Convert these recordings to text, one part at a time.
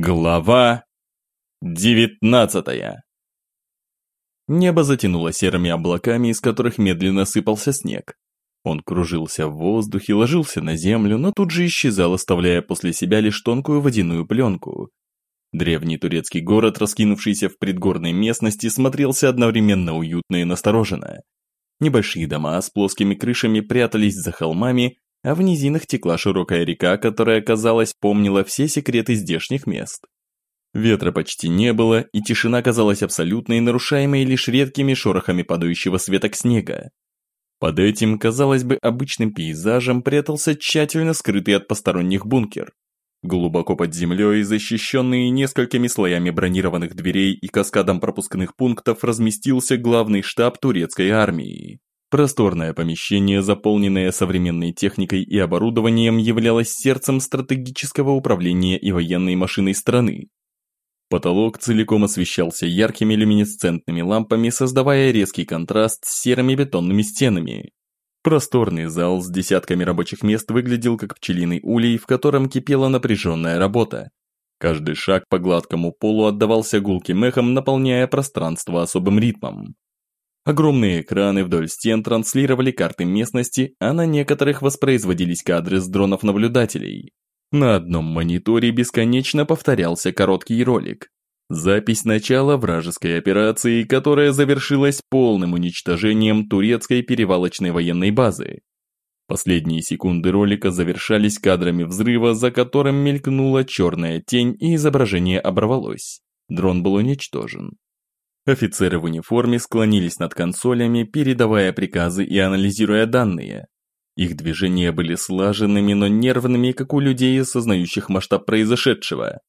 Глава девятнадцатая Небо затянуло серыми облаками, из которых медленно сыпался снег. Он кружился в воздухе, ложился на землю, но тут же исчезал, оставляя после себя лишь тонкую водяную пленку. Древний турецкий город, раскинувшийся в предгорной местности, смотрелся одновременно уютно и настороженно. Небольшие дома с плоскими крышами прятались за холмами, а в низинах текла широкая река, которая, казалось, помнила все секреты здешних мест. Ветра почти не было, и тишина казалась абсолютной, нарушаемой лишь редкими шорохами падающего светок снега. Под этим, казалось бы, обычным пейзажем прятался тщательно скрытый от посторонних бункер. Глубоко под землей, защищенный несколькими слоями бронированных дверей и каскадом пропускных пунктов, разместился главный штаб турецкой армии. Просторное помещение, заполненное современной техникой и оборудованием, являлось сердцем стратегического управления и военной машиной страны. Потолок целиком освещался яркими люминесцентными лампами, создавая резкий контраст с серыми бетонными стенами. Просторный зал с десятками рабочих мест выглядел как пчелиный улей, в котором кипела напряженная работа. Каждый шаг по гладкому полу отдавался гулким эхом, наполняя пространство особым ритмом. Огромные экраны вдоль стен транслировали карты местности, а на некоторых воспроизводились кадры с дронов наблюдателей. На одном мониторе бесконечно повторялся короткий ролик. Запись начала вражеской операции, которая завершилась полным уничтожением турецкой перевалочной военной базы. Последние секунды ролика завершались кадрами взрыва, за которым мелькнула черная тень и изображение оборвалось. Дрон был уничтожен. Офицеры в униформе склонились над консолями, передавая приказы и анализируя данные. Их движения были слаженными, но нервными, как у людей, осознающих масштаб произошедшего.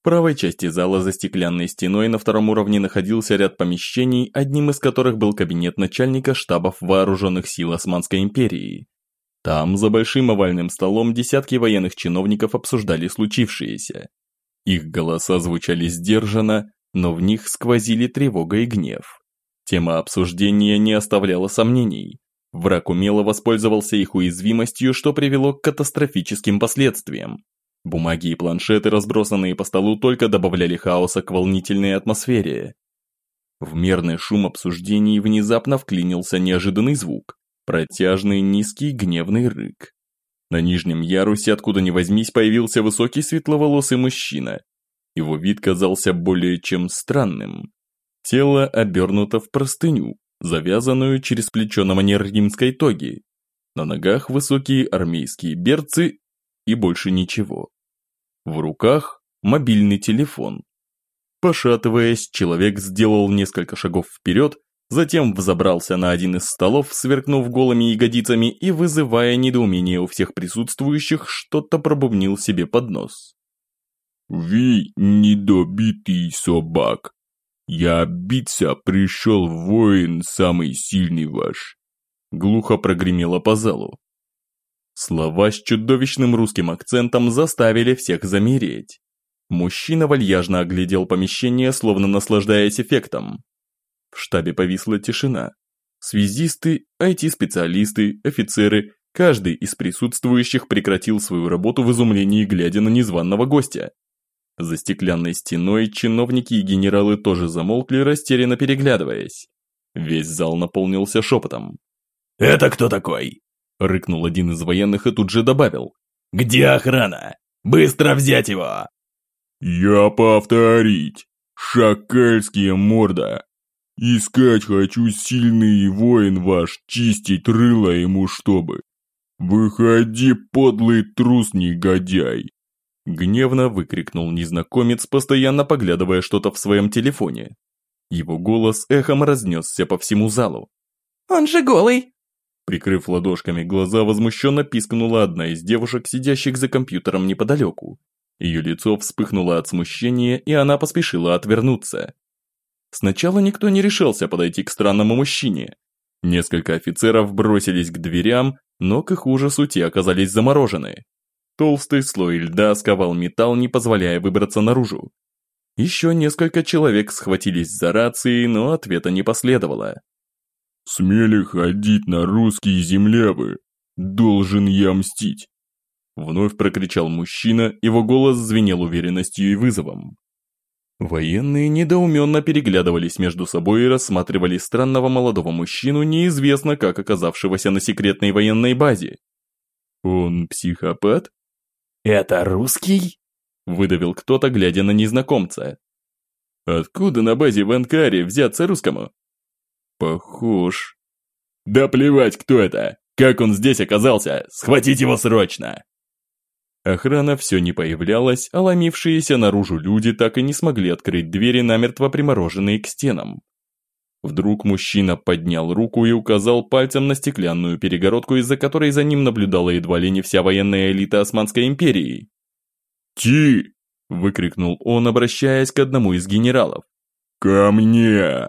В правой части зала за стеклянной стеной на втором уровне находился ряд помещений, одним из которых был кабинет начальника штабов вооруженных сил Османской империи. Там, за большим овальным столом, десятки военных чиновников обсуждали случившееся. Их голоса звучали сдержанно, но в них сквозили тревога и гнев. Тема обсуждения не оставляла сомнений. Враг умело воспользовался их уязвимостью, что привело к катастрофическим последствиям. Бумаги и планшеты, разбросанные по столу, только добавляли хаоса к волнительной атмосфере. В мерный шум обсуждений внезапно вклинился неожиданный звук. Протяжный, низкий, гневный рык. На нижнем ярусе, откуда ни возьмись, появился высокий светловолосый мужчина, его вид казался более чем странным. Тело обернуто в простыню, завязанную через плечо на манер римской тоги. На ногах высокие армейские берцы и больше ничего. В руках мобильный телефон. Пошатываясь, человек сделал несколько шагов вперед, затем взобрался на один из столов, сверкнув голыми ягодицами и, вызывая недоумение у всех присутствующих, что-то пробубнил себе под нос. «Вы недобитый собак. Я биться пришел воин самый сильный ваш». Глухо прогремело по залу. Слова с чудовищным русским акцентом заставили всех замереть. Мужчина вальяжно оглядел помещение, словно наслаждаясь эффектом. В штабе повисла тишина. Связисты, IT-специалисты, офицеры, каждый из присутствующих прекратил свою работу в изумлении, глядя на незваного гостя. За стеклянной стеной чиновники и генералы тоже замолкли, растерянно переглядываясь. Весь зал наполнился шепотом. «Это кто такой?» – рыкнул один из военных и тут же добавил. «Где охрана? Быстро взять его!» «Я повторить! Шакальские морда! Искать хочу сильный воин ваш, чистить рыло ему чтобы! Выходи, подлый трус негодяй!» Гневно выкрикнул незнакомец, постоянно поглядывая что-то в своем телефоне. Его голос эхом разнесся по всему залу. «Он же голый!» Прикрыв ладошками глаза, возмущенно пискнула одна из девушек, сидящих за компьютером неподалеку. Ее лицо вспыхнуло от смущения, и она поспешила отвернуться. Сначала никто не решился подойти к странному мужчине. Несколько офицеров бросились к дверям, но к их ужасу те оказались заморожены. Толстый слой льда сковал металл, не позволяя выбраться наружу. Еще несколько человек схватились за рации, но ответа не последовало. «Смели ходить на русские землявы! Должен я мстить! Вновь прокричал мужчина, его голос звенел уверенностью и вызовом. Военные недоуменно переглядывались между собой и рассматривали странного молодого мужчину, неизвестно как оказавшегося на секретной военной базе. «Он психопат?» «Это русский?» – выдавил кто-то, глядя на незнакомца. «Откуда на базе в Анкаре взяться русскому?» «Похож». «Да плевать, кто это! Как он здесь оказался? Схватить его срочно!» Охрана все не появлялась, а ломившиеся наружу люди так и не смогли открыть двери, намертво примороженные к стенам. Вдруг мужчина поднял руку и указал пальцем на стеклянную перегородку, из-за которой за ним наблюдала едва ли не вся военная элита Османской империи. «Ти!» – выкрикнул он, обращаясь к одному из генералов. «Ко мне!»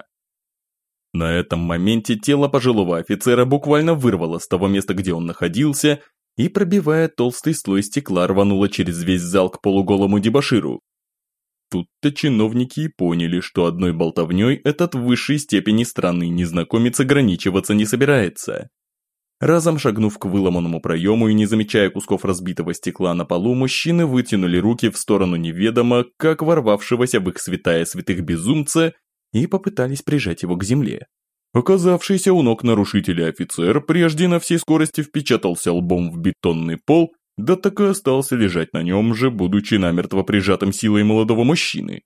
На этом моменте тело пожилого офицера буквально вырвало с того места, где он находился, и, пробивая толстый слой стекла, рвануло через весь зал к полуголому дебоширу. Тут-то чиновники и поняли, что одной болтовней этот в высшей степени странный незнакомец ограничиваться не собирается. Разом шагнув к выломанному проему и не замечая кусков разбитого стекла на полу, мужчины вытянули руки в сторону неведомо, как ворвавшегося в их святая святых безумца, и попытались прижать его к земле. Оказавшийся у ног нарушителя офицер прежде на всей скорости впечатался лбом в бетонный пол, да так и остался лежать на нем же, будучи намертво прижатым силой молодого мужчины.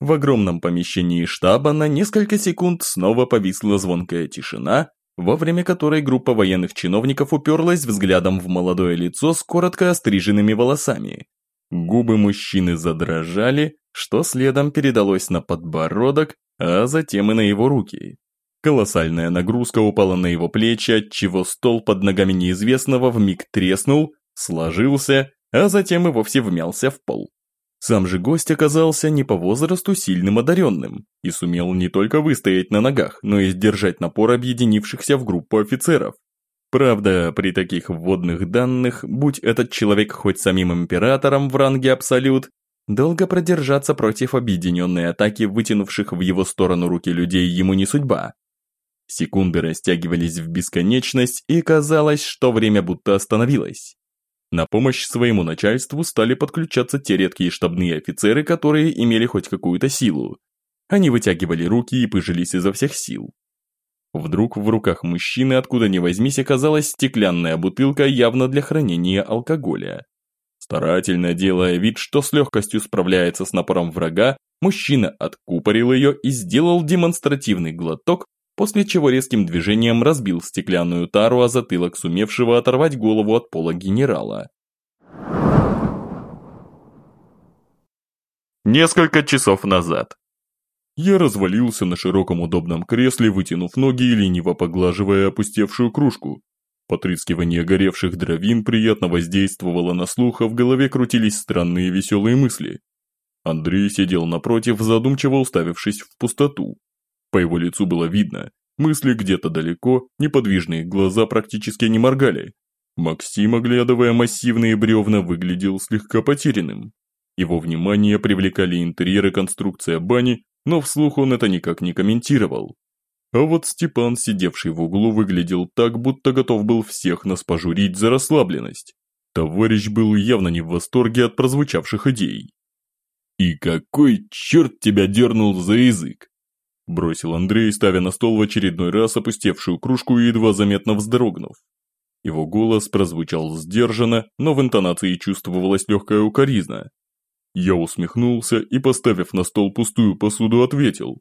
В огромном помещении штаба на несколько секунд снова повисла звонкая тишина, во время которой группа военных чиновников уперлась взглядом в молодое лицо с коротко остриженными волосами. Губы мужчины задрожали, что следом передалось на подбородок, а затем и на его руки. Колоссальная нагрузка упала на его плечи, отчего стол под ногами неизвестного вмиг треснул, сложился, а затем и вовсе вмялся в пол. Сам же гость оказался не по возрасту сильным одаренным и сумел не только выстоять на ногах, но и сдержать напор объединившихся в группу офицеров. Правда, при таких вводных данных, будь этот человек хоть самим императором в ранге Абсолют, долго продержаться против объединенной атаки вытянувших в его сторону руки людей ему не судьба. Секунды растягивались в бесконечность, и казалось, что время будто остановилось. На помощь своему начальству стали подключаться те редкие штабные офицеры, которые имели хоть какую-то силу. Они вытягивали руки и пыжились изо всех сил. Вдруг в руках мужчины, откуда ни возьмись, оказалась стеклянная бутылка явно для хранения алкоголя. Старательно делая вид, что с легкостью справляется с напором врага, мужчина откупорил ее и сделал демонстративный глоток, после чего резким движением разбил стеклянную тару о затылок сумевшего оторвать голову от пола генерала. Несколько часов назад. Я развалился на широком удобном кресле, вытянув ноги и лениво поглаживая опустевшую кружку. Потрескивание горевших дровин приятно воздействовало на слух, а в голове крутились странные веселые мысли. Андрей сидел напротив, задумчиво уставившись в пустоту. По его лицу было видно, мысли где-то далеко, неподвижные глаза практически не моргали. Максим, оглядывая массивные бревна, выглядел слегка потерянным. Его внимание привлекали интерьеры конструкция бани, но вслух он это никак не комментировал. А вот Степан, сидевший в углу, выглядел так, будто готов был всех нас пожурить за расслабленность. Товарищ был явно не в восторге от прозвучавших идей. «И какой черт тебя дернул за язык?» Бросил Андрей, ставя на стол в очередной раз опустевшую кружку и едва заметно вздрогнув. Его голос прозвучал сдержанно, но в интонации чувствовалась легкая укоризна. Я усмехнулся и, поставив на стол пустую посуду, ответил.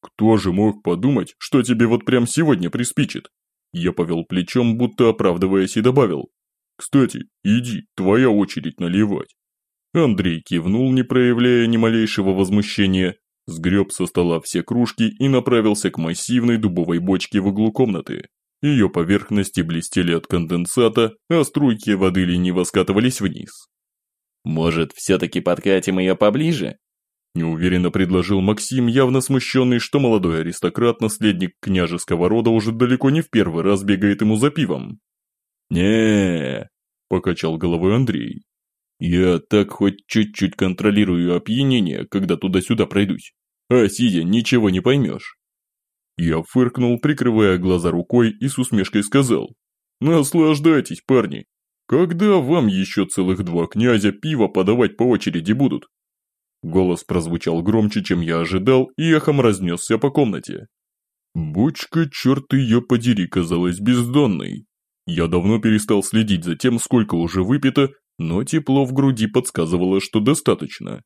«Кто же мог подумать, что тебе вот прям сегодня приспичит?» Я повел плечом, будто оправдываясь, и добавил. «Кстати, иди, твоя очередь наливать». Андрей кивнул, не проявляя ни малейшего возмущения, Сгреб со стола все кружки и направился к массивной дубовой бочке в углу комнаты. Ее поверхности блестели от конденсата, а струйки воды лениво скатывались вниз. «Может, все-таки подкатим ее поближе?» Неуверенно предложил Максим, явно смущенный, что молодой аристократ, наследник княжеского рода, уже далеко не в первый раз бегает ему за пивом. не покачал головой Андрей. Я так хоть чуть-чуть контролирую опьянение, когда туда-сюда пройдусь. А сидя, ничего не поймешь. Я фыркнул, прикрывая глаза рукой и с усмешкой сказал. Наслаждайтесь, парни. Когда вам еще целых два князя пива подавать по очереди будут? Голос прозвучал громче, чем я ожидал, и эхом разнесся по комнате. Бочка, черт ее подери, казалась бездонной. Я давно перестал следить за тем, сколько уже выпито, но тепло в груди подсказывало, что достаточно.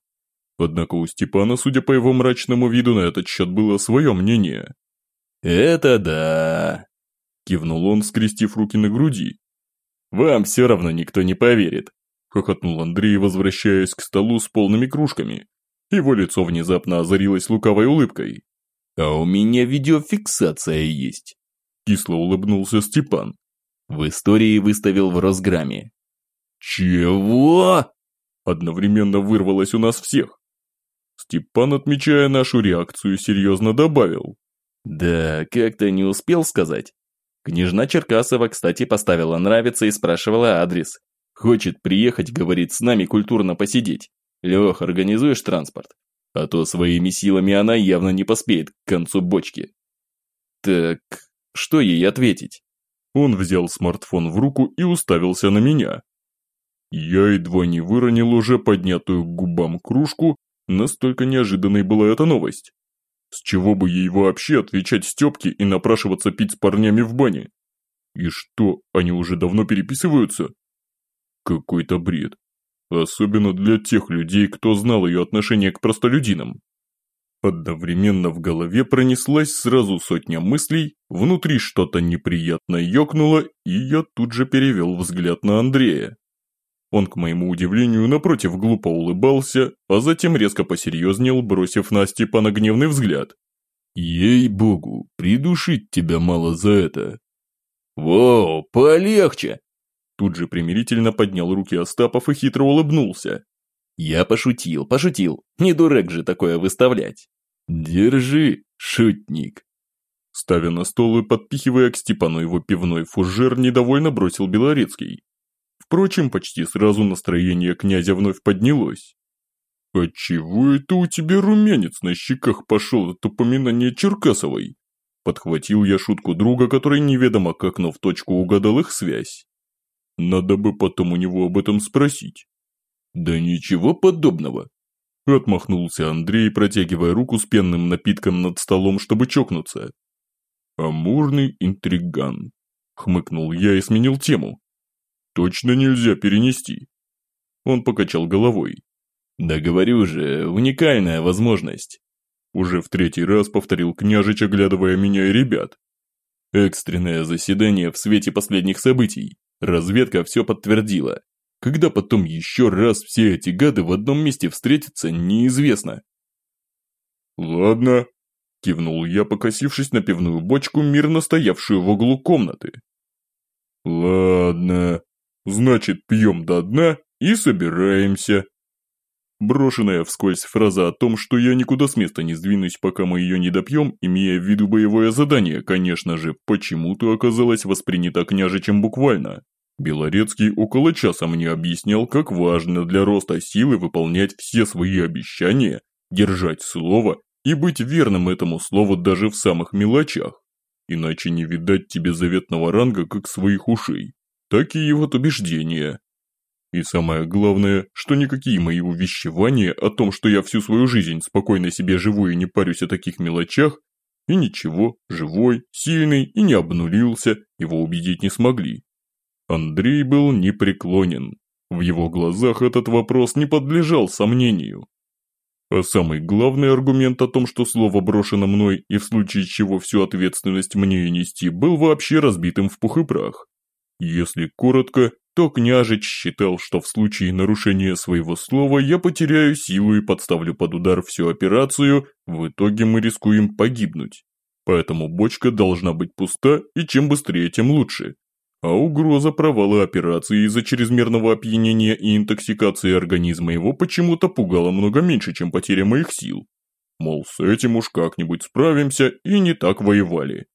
Однако у Степана, судя по его мрачному виду, на этот счет было свое мнение. «Это да!» – кивнул он, скрестив руки на груди. «Вам все равно никто не поверит!» – хохотнул Андрей, возвращаясь к столу с полными кружками. Его лицо внезапно озарилось лукавой улыбкой. «А у меня видеофиксация есть!» – кисло улыбнулся Степан. В истории выставил в Росграме. «Чего?» Одновременно вырвалось у нас всех. Степан, отмечая нашу реакцию, серьезно добавил. «Да, как-то не успел сказать. Княжна Черкасова, кстати, поставила нравится и спрашивала адрес. Хочет приехать, говорит, с нами культурно посидеть. Лех, организуешь транспорт? А то своими силами она явно не поспеет к концу бочки. Так, что ей ответить? Он взял смартфон в руку и уставился на меня. Я едва не выронил уже поднятую к губам кружку, настолько неожиданной была эта новость. С чего бы ей вообще отвечать Степке и напрашиваться пить с парнями в бане? И что, они уже давно переписываются? Какой-то бред. Особенно для тех людей, кто знал ее отношение к простолюдинам. Одновременно в голове пронеслась сразу сотня мыслей, внутри что-то неприятно ёкнуло, и я тут же перевел взгляд на Андрея. Он, к моему удивлению, напротив глупо улыбался, а затем резко посерьезнел, бросив на Степана гневный взгляд. «Ей-богу, придушить тебя мало за это!» «Воу, полегче!» Тут же примирительно поднял руки Остапов и хитро улыбнулся. «Я пошутил, пошутил. Не дурак же такое выставлять». «Держи, шутник». Ставя на стол и подпихивая к Степану его пивной фужер, недовольно бросил Белорецкий. Впрочем, почти сразу настроение князя вновь поднялось. «Отчего это у тебя румянец на щеках пошел от упоминания Черкасовой?» Подхватил я шутку друга, который неведомо как, но в точку угадал их связь. Надо бы потом у него об этом спросить. Да ничего подобного. Отмахнулся Андрей, протягивая руку с пенным напитком над столом, чтобы чокнуться. Амурный интриган. Хмыкнул я и сменил тему. Точно нельзя перенести. Он покачал головой. Да говорю же, уникальная возможность. Уже в третий раз повторил княжич, оглядывая меня и ребят. Экстренное заседание в свете последних событий. Разведка все подтвердила. Когда потом еще раз все эти гады в одном месте встретятся, неизвестно. «Ладно», – кивнул я, покосившись на пивную бочку, мирно стоявшую в углу комнаты. «Ладно, значит, пьем до дна и собираемся». Брошенная вскользь фраза о том, что я никуда с места не сдвинусь, пока мы ее не допьем, имея в виду боевое задание, конечно же, почему-то оказалась воспринята княжичем буквально. Белорецкий около часа мне объяснял, как важно для роста силы выполнять все свои обещания, держать слово и быть верным этому слову даже в самых мелочах. Иначе не видать тебе заветного ранга, как своих ушей. Такие вот убеждения. И самое главное, что никакие мои увещевания о том, что я всю свою жизнь спокойно себе живу и не парюсь о таких мелочах, и ничего, живой, сильный и не обнулился, его убедить не смогли. Андрей был непреклонен. В его глазах этот вопрос не подлежал сомнению. А самый главный аргумент о том, что слово брошено мной и в случае чего всю ответственность мне и нести, был вообще разбитым в пух и прах. Если коротко, то княжич считал, что в случае нарушения своего слова я потеряю силу и подставлю под удар всю операцию, в итоге мы рискуем погибнуть. Поэтому бочка должна быть пуста, и чем быстрее, тем лучше. А угроза провала операции из-за чрезмерного опьянения и интоксикации организма его почему-то пугала много меньше, чем потеря моих сил. Мол, с этим уж как-нибудь справимся и не так воевали.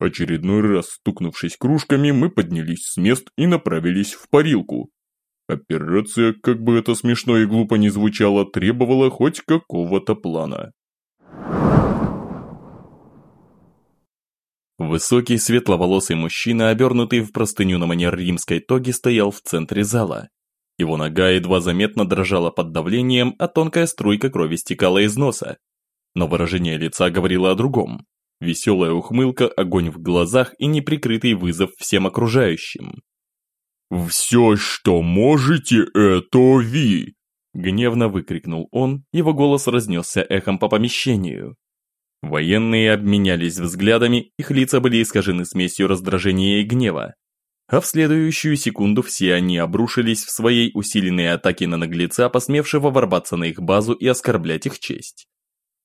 Очередной раз стукнувшись кружками, мы поднялись с мест и направились в парилку. Операция, как бы это смешно и глупо не звучало, требовала хоть какого-то плана. Высокий светловолосый мужчина, обернутый в простыню на манер римской тоги, стоял в центре зала. Его нога едва заметно дрожала под давлением, а тонкая струйка крови стекала из носа. Но выражение лица говорило о другом. Веселая ухмылка, огонь в глазах и неприкрытый вызов всем окружающим. «Все, что можете, это ви!» Гневно выкрикнул он, его голос разнесся эхом по помещению. Военные обменялись взглядами, их лица были искажены смесью раздражения и гнева. А в следующую секунду все они обрушились в своей усиленной атаке на наглеца, посмевшего ворваться на их базу и оскорблять их честь.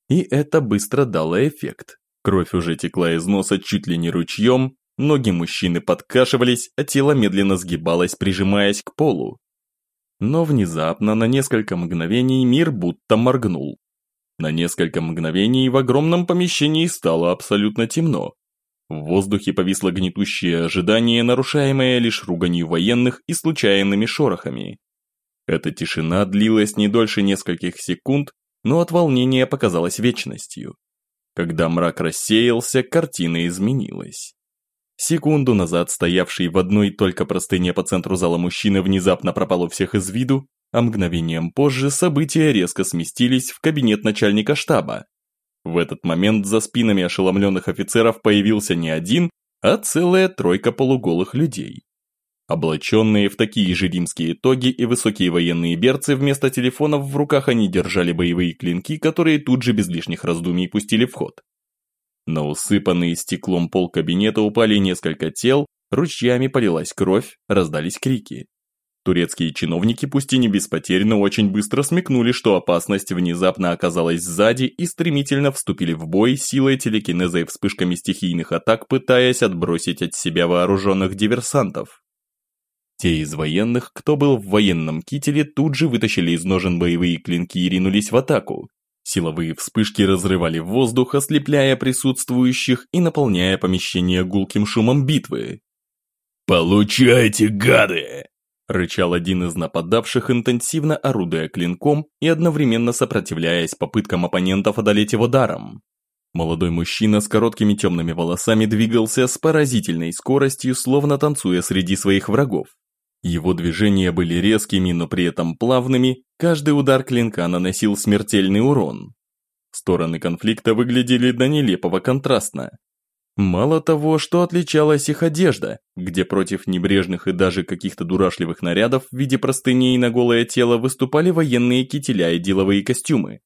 И это быстро дало эффект. Кровь уже текла из носа чуть ли не ручьем, ноги мужчины подкашивались, а тело медленно сгибалось, прижимаясь к полу. Но внезапно на несколько мгновений мир будто моргнул. На несколько мгновений в огромном помещении стало абсолютно темно. В воздухе повисло гнетущее ожидание, нарушаемое лишь руганью военных и случайными шорохами. Эта тишина длилась не дольше нескольких секунд, но от волнения показалась вечностью. Когда мрак рассеялся, картина изменилась. Секунду назад стоявший в одной только простыне по центру зала мужчина внезапно пропал у всех из виду, а мгновением позже события резко сместились в кабинет начальника штаба. В этот момент за спинами ошеломленных офицеров появился не один, а целая тройка полуголых людей. Облаченные в такие же римские тоги и высокие военные берцы, вместо телефонов в руках они держали боевые клинки, которые тут же без лишних раздумий пустили в ход. На усыпанный стеклом пол кабинета упали несколько тел, ручьями полилась кровь, раздались крики. Турецкие чиновники, пусть и не без потерь, но очень быстро смекнули, что опасность внезапно оказалась сзади и стремительно вступили в бой силой телекинеза и вспышками стихийных атак, пытаясь отбросить от себя вооруженных диверсантов. Те из военных, кто был в военном кителе, тут же вытащили из ножен боевые клинки и ринулись в атаку. Силовые вспышки разрывали воздух, ослепляя присутствующих и наполняя помещение гулким шумом битвы. «Получайте, гады!» Рычал один из нападавших, интенсивно орудуя клинком и одновременно сопротивляясь попыткам оппонентов одолеть его даром. Молодой мужчина с короткими темными волосами двигался с поразительной скоростью, словно танцуя среди своих врагов. Его движения были резкими, но при этом плавными, каждый удар клинка наносил смертельный урон. Стороны конфликта выглядели до нелепого контрастно. Мало того, что отличалась их одежда, где против небрежных и даже каких-то дурашливых нарядов в виде простыней на голое тело выступали военные кителя и деловые костюмы.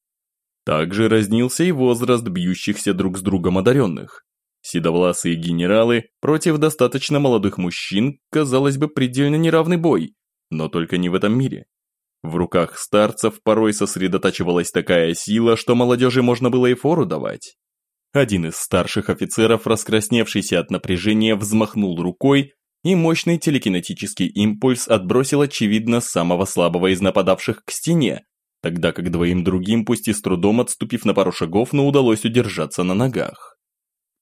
Также разнился и возраст бьющихся друг с другом одаренных. Седовласые генералы против достаточно молодых мужчин, казалось бы, предельно неравный бой, но только не в этом мире. В руках старцев порой сосредотачивалась такая сила, что молодежи можно было и фору давать. Один из старших офицеров, раскрасневшийся от напряжения, взмахнул рукой, и мощный телекинетический импульс отбросил очевидно самого слабого из нападавших к стене, тогда как двоим другим, пусть и с трудом отступив на пару шагов, но удалось удержаться на ногах.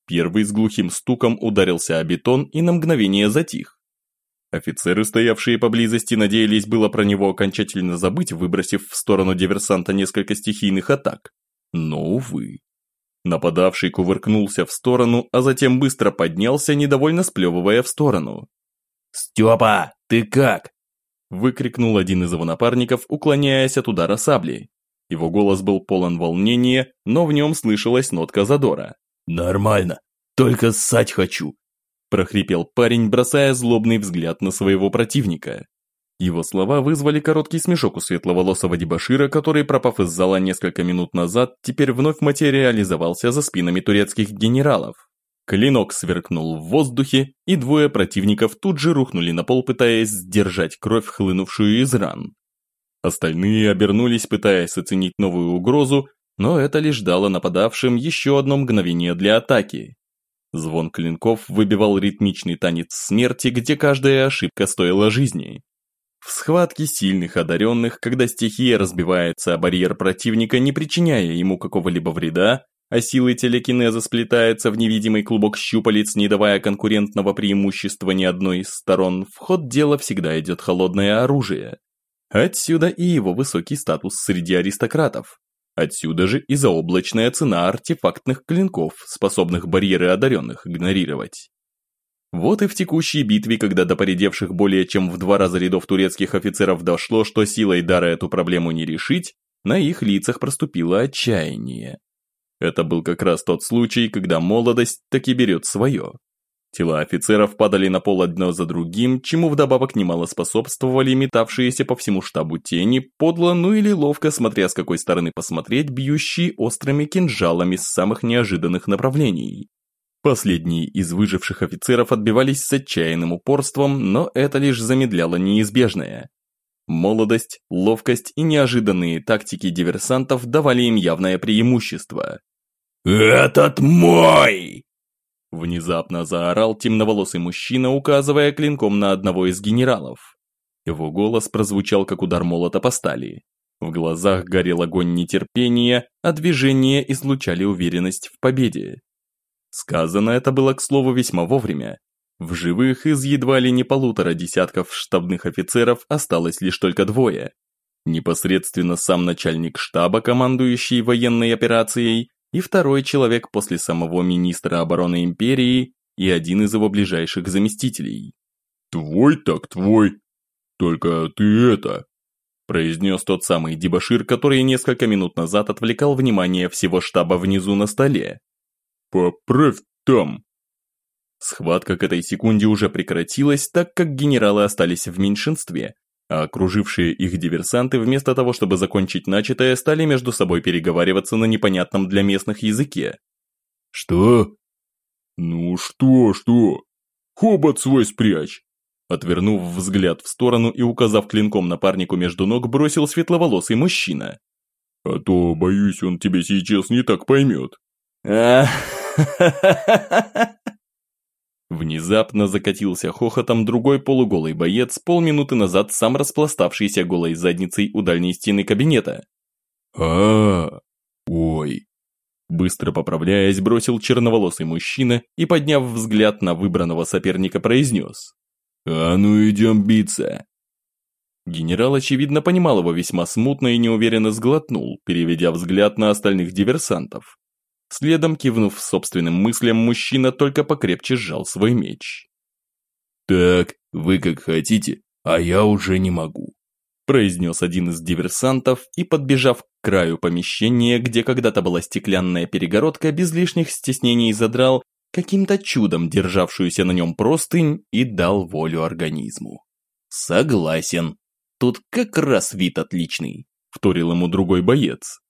Первый с глухим стуком ударился о бетон и на мгновение затих. Офицеры, стоявшие поблизости, надеялись было про него окончательно забыть, выбросив в сторону диверсанта несколько стихийных атак. Но, увы. Нападавший кувыркнулся в сторону, а затем быстро поднялся, недовольно сплевывая в сторону. «Степа, ты как?» Выкрикнул один из его напарников, уклоняясь от удара сабли. Его голос был полон волнения, но в нем слышалась нотка задора. «Нормально, только ссать хочу», прохрипел парень, бросая злобный взгляд на своего противника. Его слова вызвали короткий смешок у светловолосого дебашира, который, пропав из зала несколько минут назад, теперь вновь материализовался за спинами турецких генералов. Клинок сверкнул в воздухе, и двое противников тут же рухнули на пол, пытаясь сдержать кровь, хлынувшую из ран. Остальные обернулись, пытаясь оценить новую угрозу, но это лишь дало нападавшим еще одно мгновение для атаки. Звон клинков выбивал ритмичный танец смерти, где каждая ошибка стоила жизни. В схватке сильных одаренных, когда стихия разбивается о барьер противника, не причиняя ему какого-либо вреда, а силы телекинеза сплетается в невидимый клубок щупалец, не давая конкурентного преимущества ни одной из сторон, в ход дела всегда идет холодное оружие. Отсюда и его высокий статус среди аристократов. Отсюда же и заоблачная цена артефактных клинков, способных барьеры одаренных игнорировать. Вот и в текущей битве, когда до поредевших более чем в два раза рядов турецких офицеров дошло, что силой дара эту проблему не решить, на их лицах проступило отчаяние. Это был как раз тот случай, когда молодость таки берет свое. Тела офицеров падали на пол одно за другим, чему вдобавок немало способствовали метавшиеся по всему штабу тени, подло, ну или ловко, смотря с какой стороны посмотреть, бьющие острыми кинжалами с самых неожиданных направлений. Последние из выживших офицеров отбивались с отчаянным упорством, но это лишь замедляло неизбежное. Молодость, ловкость и неожиданные тактики диверсантов давали им явное преимущество. «Этот мой!» Внезапно заорал темноволосый мужчина, указывая клинком на одного из генералов. Его голос прозвучал, как удар молота по стали. В глазах горел огонь нетерпения, а движения излучали уверенность в победе. Сказано это было, к слову, весьма вовремя. В живых из едва ли не полутора десятков штабных офицеров осталось лишь только двое. Непосредственно сам начальник штаба, командующий военной операцией, и второй человек после самого министра обороны империи и один из его ближайших заместителей. «Твой так твой. Только ты это...» произнес тот самый дебошир, который несколько минут назад отвлекал внимание всего штаба внизу на столе. «Поправь там!» Схватка к этой секунде уже прекратилась, так как генералы остались в меньшинстве, а окружившие их диверсанты вместо того, чтобы закончить начатое, стали между собой переговариваться на непонятном для местных языке. «Что?» «Ну что, что? Хобот свой спрячь!» Отвернув взгляд в сторону и указав клинком напарнику между ног, бросил светловолосый мужчина. «А то, боюсь, он тебя сейчас не так поймет». Внезапно закатился хохотом другой полуголый боец, полминуты назад сам распластавшийся голой задницей у дальней стены кабинета. а, -а, -а Ой. Быстро поправляясь, бросил черноволосый мужчина и, подняв взгляд на выбранного соперника, произнес. «А ну идем биться!» Генерал, очевидно, понимал его весьма смутно и неуверенно сглотнул, переведя взгляд на остальных диверсантов. Следом, кивнув собственным мыслям, мужчина только покрепче сжал свой меч. «Так, вы как хотите, а я уже не могу», произнес один из диверсантов и, подбежав к краю помещения, где когда-то была стеклянная перегородка, без лишних стеснений задрал каким-то чудом державшуюся на нем простынь и дал волю организму. «Согласен. Тут как раз вид отличный», – вторил ему другой боец.